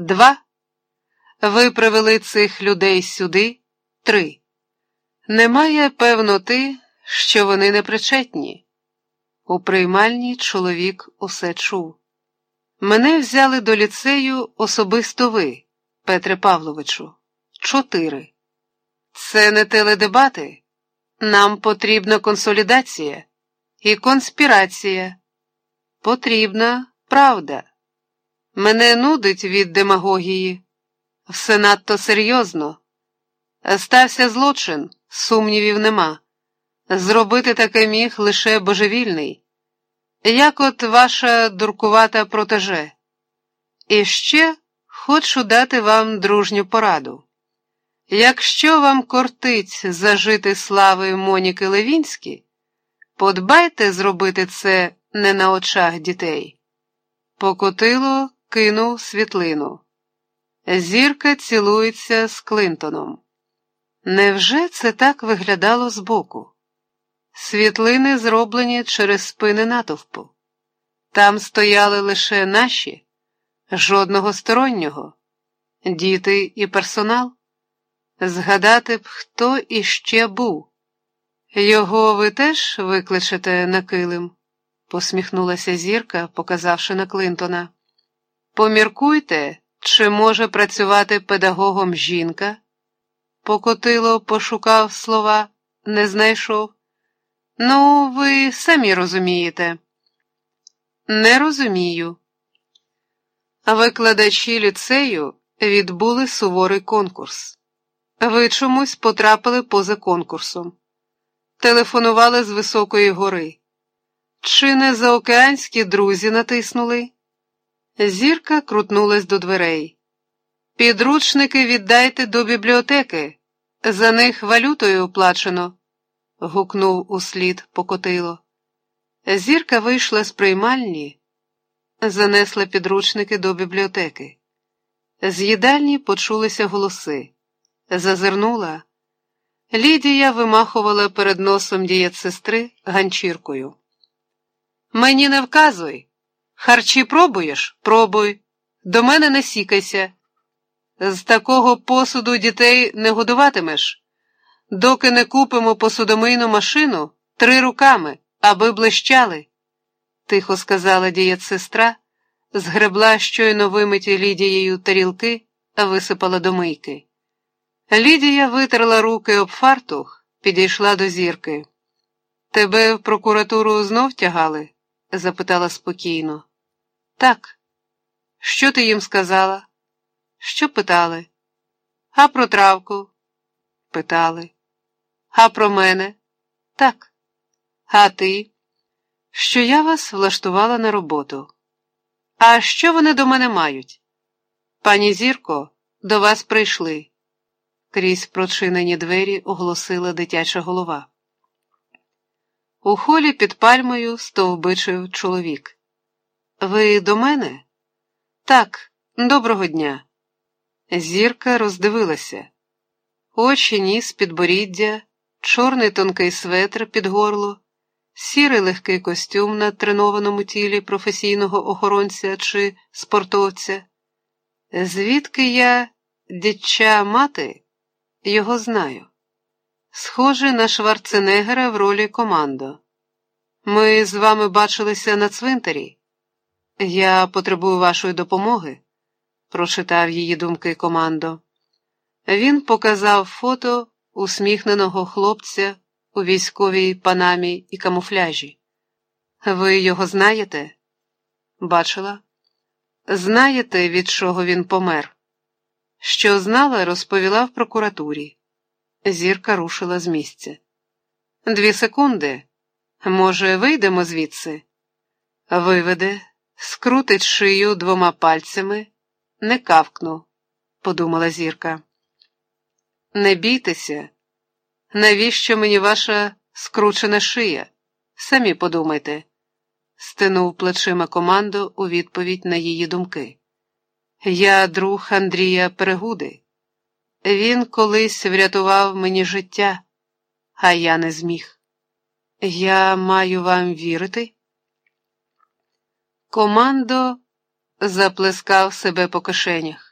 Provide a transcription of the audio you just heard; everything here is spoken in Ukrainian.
Два. Ви привели цих людей сюди. Три. Немає певноти, що вони непричетні. У приймальні чоловік усе чув. Мене взяли до ліцею особисто ви, Петре Павловичу. Чотири. Це не теледебати. Нам потрібна консолідація і конспірація. Потрібна правда. Мене нудить від демагогії. Все надто серйозно. Стався злочин, сумнівів нема. Зробити таке міг лише божевільний, як от ваша дуркувата протеже. І ще хочу дати вам дружню пораду. Якщо вам кортить зажити славою Моніки Левінські, подбайте зробити це не на очах дітей. Покотило кинув світлину. Зірка цілується з Клинтоном. Невже це так виглядало збоку? Світлини зроблені через спини натовпу. Там стояли лише наші, жодного стороннього, діти і персонал. Згадати б, хто іще був. Його ви теж викличете на килим? посміхнулася зірка, показавши на Клинтона. Поміркуйте, чи може працювати педагогом жінка? Покотило пошукав слова, не знайшов. Ну, ви самі розумієте. Не розумію. Викладачі ліцею відбули суворий конкурс. Ви чомусь потрапили поза конкурсом. Телефонували з високої гори. Чи не заокеанські друзі натиснули? Зірка крутнулась до дверей. Підручники віддайте до бібліотеки. За них валютою оплачено, гукнув услід покотило. Зірка вийшла з приймальні, занесла підручники до бібліотеки. З їдальні почулися голоси. Зазирнула. Лідія вимахувала перед носом дієтсестри ганчіркою. Мені не вказуй. Харчі пробуєш? Пробуй. До мене не сікайся. З такого посуду дітей не годуватимеш. Доки не купимо посудомийну машину три руками, аби блищали, тихо сказала дієтсестра, згребла щойно вимиті Лідією тарілки, а висипала до мийки. Лідія витерла руки об фартух, підійшла до зірки. Тебе в прокуратуру знов тягали? запитала спокійно. Так. Що ти їм сказала? Що питали? А про травку? Питали. А про мене? Так. А ти? Що я вас влаштувала на роботу. А що вони до мене мають? Пані Зірко, до вас прийшли. Крізь прочинені двері оголосила дитяча голова. У холі під пальмою стовбичив чоловік. Ви до мене? Так, доброго дня. Зірка роздивилася. Очі, ніс, підборіддя, чорний тонкий светр під горло, сірий легкий костюм на тренованому тілі професійного охоронця чи спортовця. Звідки я, дітча мати, його знаю. Схожий на Шварценеггера в ролі командо. Ми з вами бачилися на цвинтарі. Я потребую вашої допомоги, прочитав її думки командо. Він показав фото усміхненого хлопця у військовій панамі і камуфляжі. Ви його знаєте? Бачила? Знаєте, від чого він помер? Що знала, розповіла в прокуратурі. Зірка рушила з місця. Дві секунди. Може, вийдемо звідси? Виведе, скрутить шию двома пальцями, не кавкну, подумала зірка. Не бійтеся, навіщо мені ваша скручена шия? Самі подумайте, стинув плечима команду у відповідь на її думки. Я друг Андрія Перегуди. Він колись врятував мені життя, а я не зміг. Я маю вам вірити? Командо заплескав себе по кишенях.